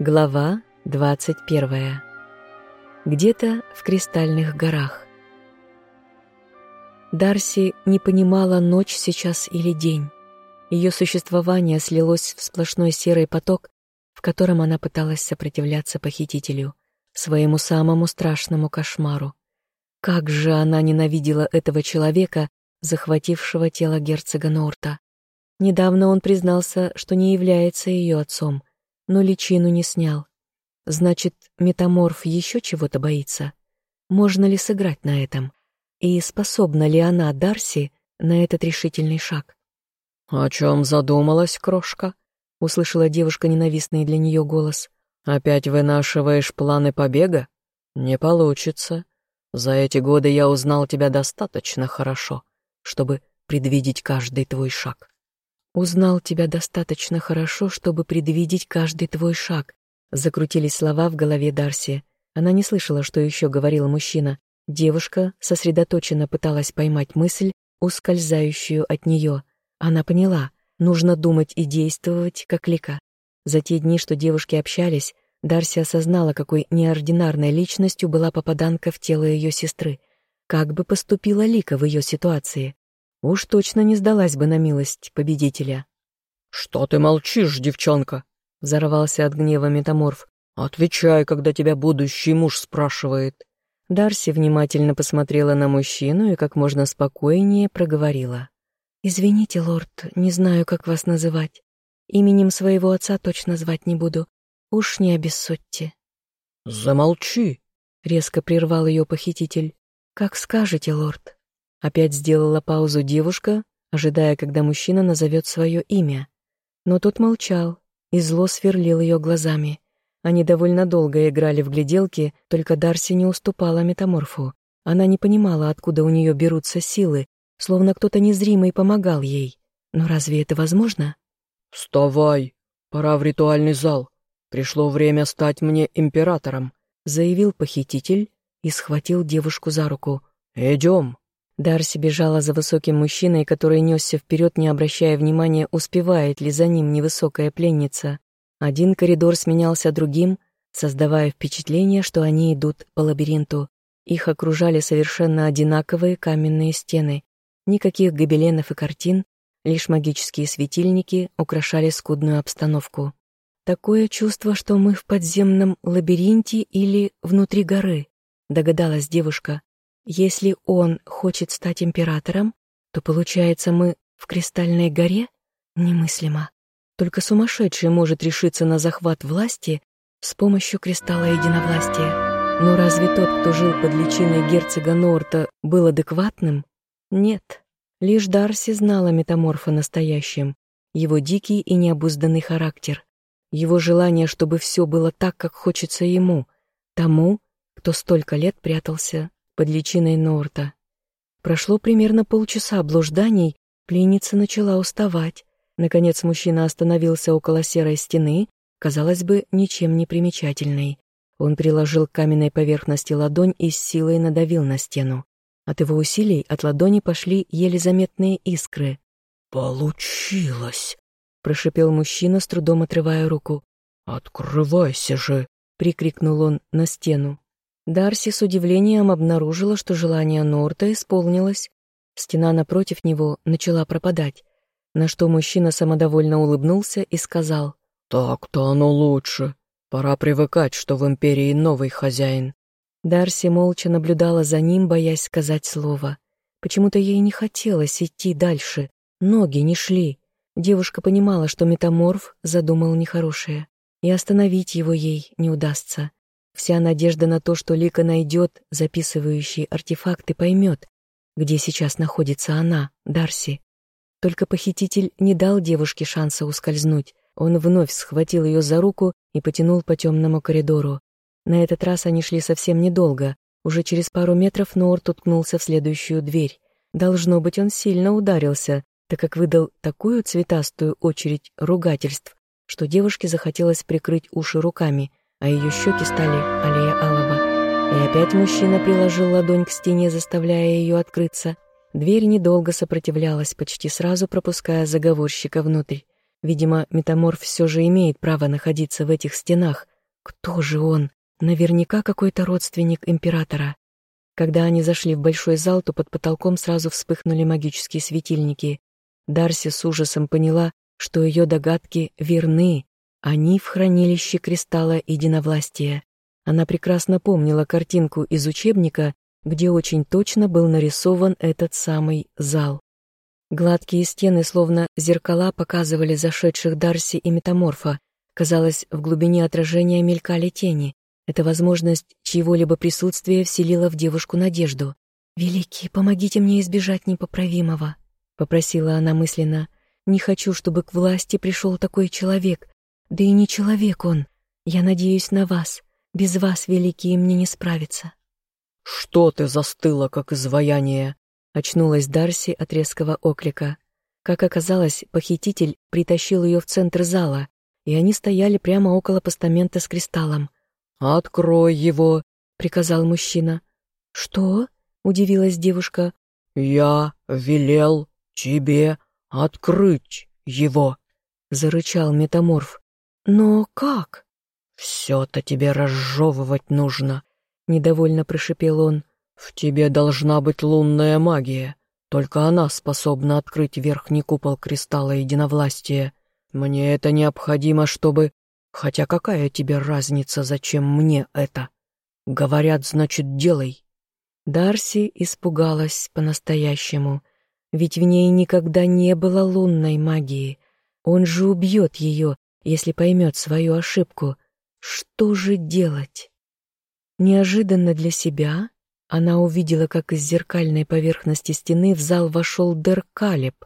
Глава 21. Где-то в Кристальных горах. Дарси не понимала, ночь сейчас или день. Ее существование слилось в сплошной серый поток, в котором она пыталась сопротивляться похитителю, своему самому страшному кошмару. Как же она ненавидела этого человека, захватившего тело герцога Норта. Недавно он признался, что не является ее отцом, но личину не снял. Значит, метаморф еще чего-то боится? Можно ли сыграть на этом? И способна ли она, Дарси, на этот решительный шаг? «О чем задумалась, крошка?» — услышала девушка ненавистный для нее голос. «Опять вынашиваешь планы побега? Не получится. За эти годы я узнал тебя достаточно хорошо, чтобы предвидеть каждый твой шаг». «Узнал тебя достаточно хорошо, чтобы предвидеть каждый твой шаг», закрутились слова в голове Дарси. Она не слышала, что еще говорил мужчина. Девушка сосредоточенно пыталась поймать мысль, ускользающую от нее. Она поняла, нужно думать и действовать, как Лика. За те дни, что девушки общались, Дарси осознала, какой неординарной личностью была попаданка в тело ее сестры. Как бы поступила Лика в ее ситуации? Уж точно не сдалась бы на милость победителя. «Что ты молчишь, девчонка?» — взорвался от гнева метаморф. «Отвечай, когда тебя будущий муж спрашивает». Дарси внимательно посмотрела на мужчину и как можно спокойнее проговорила. «Извините, лорд, не знаю, как вас называть. Именем своего отца точно звать не буду. Уж не обессудьте». «Замолчи!» — резко прервал ее похититель. «Как скажете, лорд». Опять сделала паузу девушка, ожидая, когда мужчина назовет свое имя. Но тот молчал и зло сверлил ее глазами. Они довольно долго играли в гляделки, только Дарси не уступала метаморфу. Она не понимала, откуда у нее берутся силы, словно кто-то незримый помогал ей. Но разве это возможно? «Вставай! Пора в ритуальный зал. Пришло время стать мне императором», — заявил похититель и схватил девушку за руку. «Идем!» Дарси бежала за высоким мужчиной, который несся вперед, не обращая внимания, успевает ли за ним невысокая пленница. Один коридор сменялся другим, создавая впечатление, что они идут по лабиринту. Их окружали совершенно одинаковые каменные стены. Никаких гобеленов и картин, лишь магические светильники украшали скудную обстановку. Такое чувство, что мы в подземном лабиринте или внутри горы, догадалась девушка. Если он хочет стать императором, то, получается, мы в Кристальной горе? Немыслимо. Только сумасшедший может решиться на захват власти с помощью Кристалла Единовластия. Но разве тот, кто жил под личиной герцога Норта, был адекватным? Нет. Лишь Дарси знала метаморфа настоящим, его дикий и необузданный характер, его желание, чтобы все было так, как хочется ему, тому, кто столько лет прятался под личиной Норта. Прошло примерно полчаса блужданий, пленница начала уставать. Наконец мужчина остановился около серой стены, казалось бы, ничем не примечательной. Он приложил к каменной поверхности ладонь и с силой надавил на стену. От его усилий от ладони пошли еле заметные искры. «Получилось!» — прошипел мужчина, с трудом отрывая руку. «Открывайся же!» — прикрикнул он на стену. Дарси с удивлением обнаружила, что желание Норта исполнилось. Стена напротив него начала пропадать, на что мужчина самодовольно улыбнулся и сказал. «Так-то оно лучше. Пора привыкать, что в Империи новый хозяин». Дарси молча наблюдала за ним, боясь сказать слово. Почему-то ей не хотелось идти дальше. Ноги не шли. Девушка понимала, что метаморф задумал нехорошее, и остановить его ей не удастся. Вся надежда на то, что Лика найдет записывающий артефакт и поймет, где сейчас находится она, Дарси. Только похититель не дал девушке шанса ускользнуть. Он вновь схватил ее за руку и потянул по темному коридору. На этот раз они шли совсем недолго. Уже через пару метров Норт уткнулся в следующую дверь. Должно быть, он сильно ударился, так как выдал такую цветастую очередь ругательств, что девушке захотелось прикрыть уши руками а ее щеки стали аллея алого. И опять мужчина приложил ладонь к стене, заставляя ее открыться. Дверь недолго сопротивлялась, почти сразу пропуская заговорщика внутрь. Видимо, метаморф все же имеет право находиться в этих стенах. Кто же он? Наверняка какой-то родственник императора. Когда они зашли в большой зал, то под потолком сразу вспыхнули магические светильники. Дарси с ужасом поняла, что ее догадки верны. Они в хранилище кристалла единовластия. Она прекрасно помнила картинку из учебника, где очень точно был нарисован этот самый зал. Гладкие стены, словно зеркала, показывали зашедших Дарси и Метаморфа. Казалось, в глубине отражения мелькали тени. Эта возможность чьего-либо присутствия вселила в девушку надежду. «Великий, помогите мне избежать непоправимого», — попросила она мысленно. «Не хочу, чтобы к власти пришел такой человек. Да и не человек он. Я надеюсь на вас. Без вас, великий, мне не справиться». «Что ты застыла, как изваяние?» Очнулась Дарси от резкого оклика. Как оказалось, похититель притащил ее в центр зала, и они стояли прямо около постамента с кристаллом. «Открой его!» — приказал мужчина. «Что?» — удивилась девушка. «Я велел тебе открыть его!» — зарычал метаморф. «Но как?» «Все-то тебе разжевывать нужно!» — недовольно прошипел он. «В тебе должна быть лунная магия. Только она способна открыть верхний купол кристалла единовластия. Мне это необходимо, чтобы... Хотя какая тебе разница, зачем мне это? Говорят, значит, делай». Дарси испугалась по-настоящему, ведь в ней никогда не было лунной магии. Он же убьет ее, если поймет свою ошибку. Что же делать? Неожиданно для себя она увидела, как из зеркальной поверхности стены в зал вошел Деркалеб.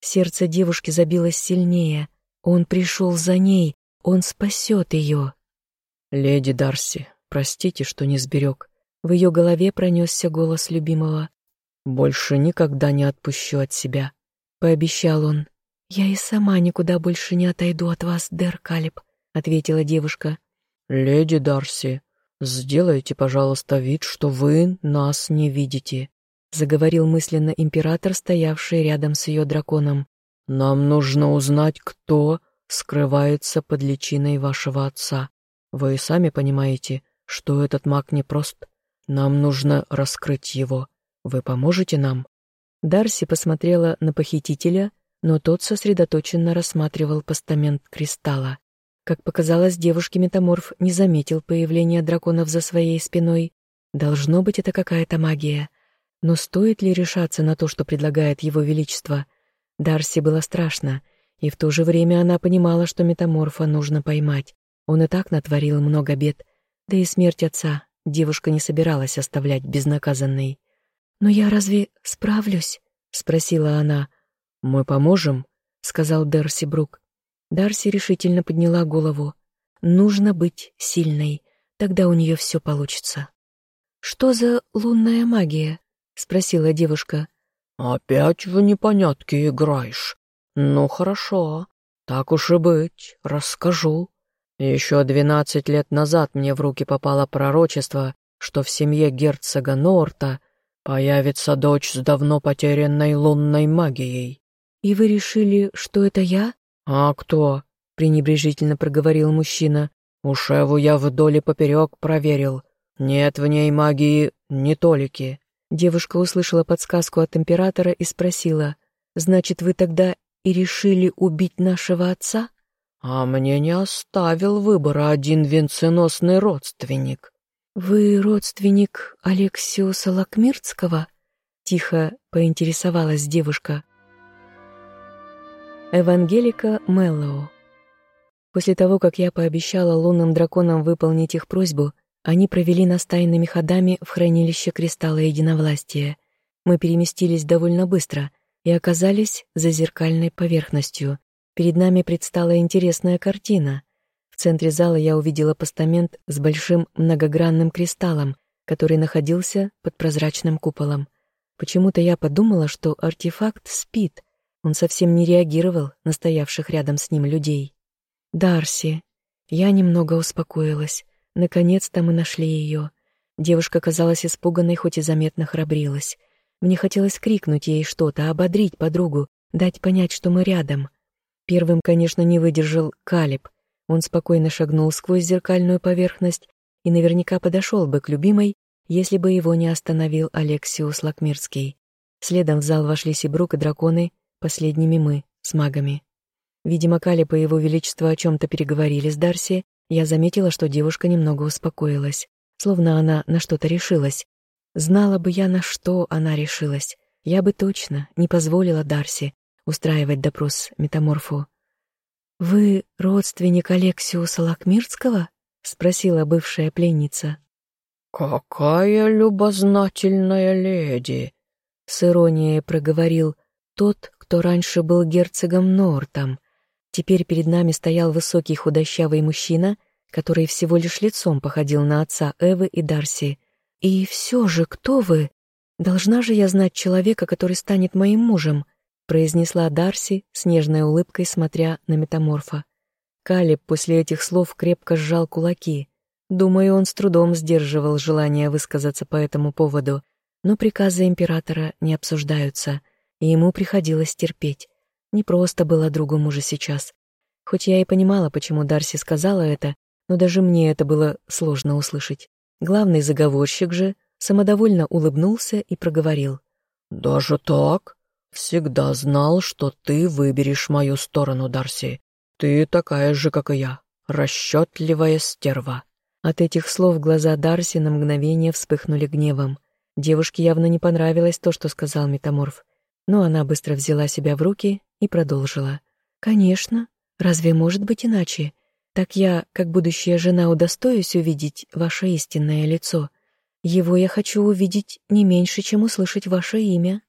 Сердце девушки забилось сильнее. Он пришел за ней, он спасет ее. «Леди Дарси, простите, что не сберег». В ее голове пронесся голос любимого. «Больше никогда не отпущу от себя», — пообещал он. «Я и сама никуда больше не отойду от вас, Дер ответила девушка. «Леди Дарси, «Сделайте, пожалуйста, вид, что вы нас не видите», — заговорил мысленно император, стоявший рядом с ее драконом. «Нам нужно узнать, кто скрывается под личиной вашего отца. Вы и сами понимаете, что этот маг непрост. Нам нужно раскрыть его. Вы поможете нам?» Дарси посмотрела на похитителя, но тот сосредоточенно рассматривал постамент кристалла. Как показалось, девушке-метаморф не заметил появления драконов за своей спиной. Должно быть, это какая-то магия. Но стоит ли решаться на то, что предлагает его величество? Дарси было страшно, и в то же время она понимала, что метаморфа нужно поймать. Он и так натворил много бед, да и смерть отца девушка не собиралась оставлять безнаказанной. «Но я разве справлюсь?» — спросила она. «Мы поможем», — сказал Дерси Брук. Дарси решительно подняла голову. Нужно быть сильной, тогда у нее все получится. «Что за лунная магия?» — спросила девушка. «Опять в непонятки играешь. Ну хорошо, так уж и быть, расскажу. Еще двенадцать лет назад мне в руки попало пророчество, что в семье герцога Норта появится дочь с давно потерянной лунной магией». «И вы решили, что это я?» «А кто?» — пренебрежительно проговорил мужчина. «Ушеву я вдоль и поперек проверил. Нет в ней магии ни толики». Девушка услышала подсказку от императора и спросила, «Значит, вы тогда и решили убить нашего отца?» «А мне не оставил выбора один венценосный родственник». «Вы родственник Алексиуса Лакмирцкого?» — тихо поинтересовалась девушка. Евангелика Меллоу. После того, как я пообещала лунным драконам выполнить их просьбу, они провели нас тайными ходами в хранилище Кристалла Единовластия. Мы переместились довольно быстро и оказались за зеркальной поверхностью. Перед нами предстала интересная картина. В центре зала я увидела постамент с большим многогранным кристаллом, который находился под прозрачным куполом. Почему-то я подумала, что артефакт спит — он совсем не реагировал на стоявших рядом с ним людей. «Дарси!» Я немного успокоилась. Наконец-то мы нашли ее. Девушка казалась испуганной, хоть и заметно храбрилась. Мне хотелось крикнуть ей что-то, ободрить подругу, дать понять, что мы рядом. Первым, конечно, не выдержал Калиб. Он спокойно шагнул сквозь зеркальную поверхность и наверняка подошел бы к любимой, если бы его не остановил Алексиус Лакмирский. Следом в зал вошли Сибрук и драконы, последними мы, с магами. Видимо, Калиб и его величество о чем-то переговорили с Дарси, я заметила, что девушка немного успокоилась, словно она на что-то решилась. Знала бы я, на что она решилась. Я бы точно не позволила Дарси устраивать допрос метаморфу. «Вы родственник Алексиуса Лакмирского?» — спросила бывшая пленница. «Какая любознательная леди!» — с иронией проговорил тот, кто раньше был герцогом Нортом. Теперь перед нами стоял высокий худощавый мужчина, который всего лишь лицом походил на отца Эвы и Дарси. «И все же, кто вы? Должна же я знать человека, который станет моим мужем», произнесла Дарси с нежной улыбкой, смотря на метаморфа. Калиб после этих слов крепко сжал кулаки. Думаю, он с трудом сдерживал желание высказаться по этому поводу, но приказы императора не обсуждаются, и ему приходилось терпеть. Не просто было другу мужа сейчас. Хоть я и понимала, почему Дарси сказала это, но даже мне это было сложно услышать. Главный заговорщик же самодовольно улыбнулся и проговорил. «Даже так? Всегда знал, что ты выберешь мою сторону, Дарси. Ты такая же, как и я, расчетливая стерва». От этих слов глаза Дарси на мгновение вспыхнули гневом. Девушке явно не понравилось то, что сказал метаморф. Но она быстро взяла себя в руки и продолжила. «Конечно. Разве может быть иначе? Так я, как будущая жена, удостоюсь увидеть ваше истинное лицо. Его я хочу увидеть не меньше, чем услышать ваше имя».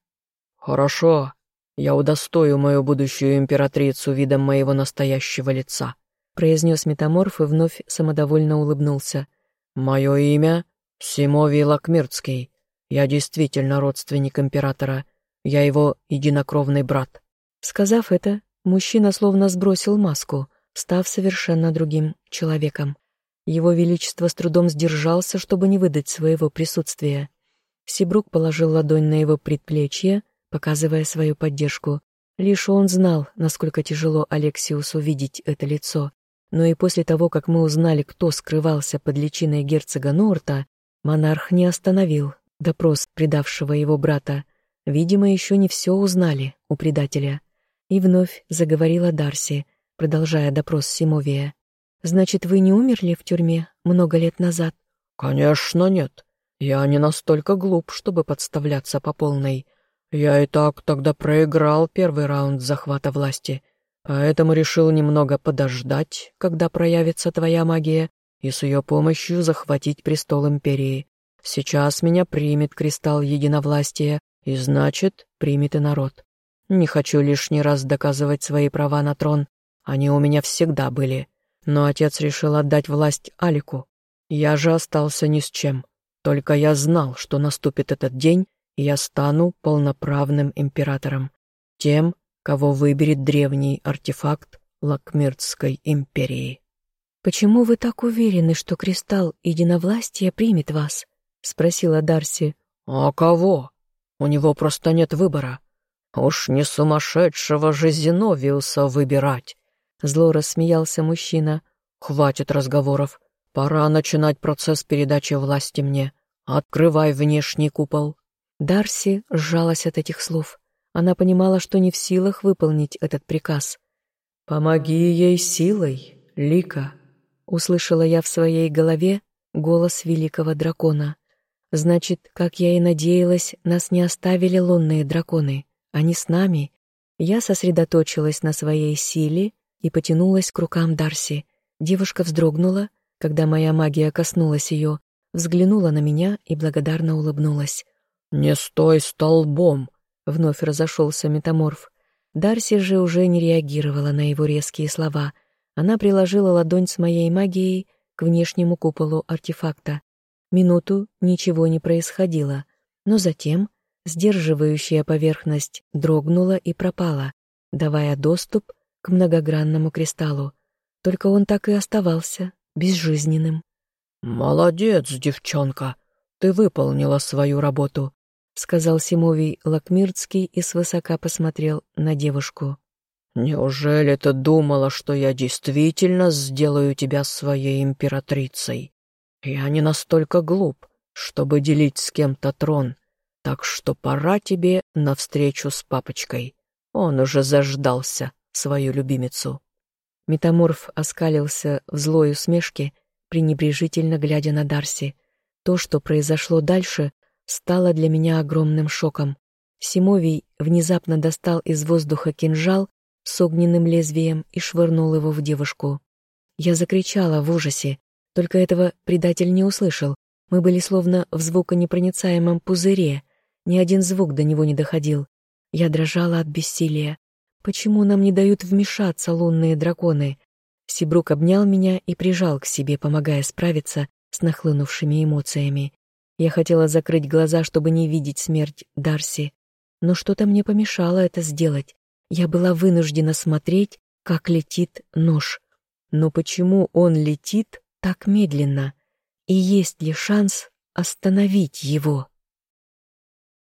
«Хорошо. Я удостою мою будущую императрицу видом моего настоящего лица», произнес метаморф и вновь самодовольно улыбнулся. «Мое имя — Симовий Лакмирцкий. Я действительно родственник императора. Я его единокровный брат». Сказав это, мужчина словно сбросил маску, став совершенно другим человеком. Его Величество с трудом сдержался, чтобы не выдать своего присутствия. Сибрук положил ладонь на его предплечье, показывая свою поддержку. Лишь он знал, насколько тяжело Алексиусу видеть это лицо. Но и после того, как мы узнали, кто скрывался под личиной герцога Норта, монарх не остановил допрос предавшего его брата. Видимо, еще не все узнали у предателя. И вновь заговорила Дарси, продолжая допрос Симовия. «Значит, вы не умерли в тюрьме много лет назад?» «Конечно нет. Я не настолько глуп, чтобы подставляться по полной. Я и так тогда проиграл первый раунд захвата власти, поэтому решил немного подождать, когда проявится твоя магия, и с ее помощью захватить престол Империи. Сейчас меня примет кристалл единовластия, и значит, примет и народ. Не хочу лишний раз доказывать свои права на трон. Они у меня всегда были. Но отец решил отдать власть Алику. Я же остался ни с чем. Только я знал, что наступит этот день, и я стану полноправным императором. Тем, кого выберет древний артефакт Лакмиртской империи. «Почему вы так уверены, что кристалл единовластия примет вас?» — спросила Дарси. «А кого? У него просто нет выбора. «Уж не сумасшедшего же Зиновиуса выбирать!» Зло рассмеялся мужчина. «Хватит разговоров. Пора начинать процесс передачи власти мне. Открывай внешний купол». Дарси сжалась от этих слов. Она понимала, что не в силах выполнить этот приказ. «Помоги ей силой, Лика», — услышала я в своей голове голос великого дракона. «Значит, как я и надеялась, нас не оставили лунные драконы». Они с нами. Я сосредоточилась на своей силе и потянулась к рукам Дарси. Девушка вздрогнула, когда моя магия коснулась ее, взглянула на меня и благодарно улыбнулась. «Не стой столбом!» — вновь разошелся метаморф. Дарси же уже не реагировала на его резкие слова. Она приложила ладонь с моей магией к внешнему куполу артефакта. Минуту ничего не происходило, но затем сдерживающая поверхность дрогнула и пропала, давая доступ к многогранному кристаллу. Только он так и оставался безжизненным. «Молодец, девчонка! Ты выполнила свою работу», — сказал Симовий Лакмирцкий и свысока посмотрел на девушку. Неужели ты думала, что я действительно сделаю тебя своей императрицей? Я не настолько глуп, чтобы делить с кем-то трон, так что пора тебе навстречу с папочкой. Он уже заждался свою любимицу». Метаморф оскалился в злой усмешке, пренебрежительно глядя на Дарси. То, что произошло дальше, стало для меня огромным шоком. Симовий внезапно достал из воздуха кинжал с огненным лезвием и швырнул его в девушку. Я закричала в ужасе, только этого предатель не услышал. Мы были словно в звуконепроницаемом пузыре, ни один звук до него не доходил. Я дрожала от бессилия. Почему нам не дают вмешаться лунные драконы? Сибрук обнял меня и прижал к себе, помогая справиться с нахлынувшими эмоциями. Я хотела закрыть глаза, чтобы не видеть смерть Дарси, но что-то мне помешало это сделать. Я была вынуждена смотреть, как летит нож. Но почему он летит так медленно? И есть ли шанс остановить его?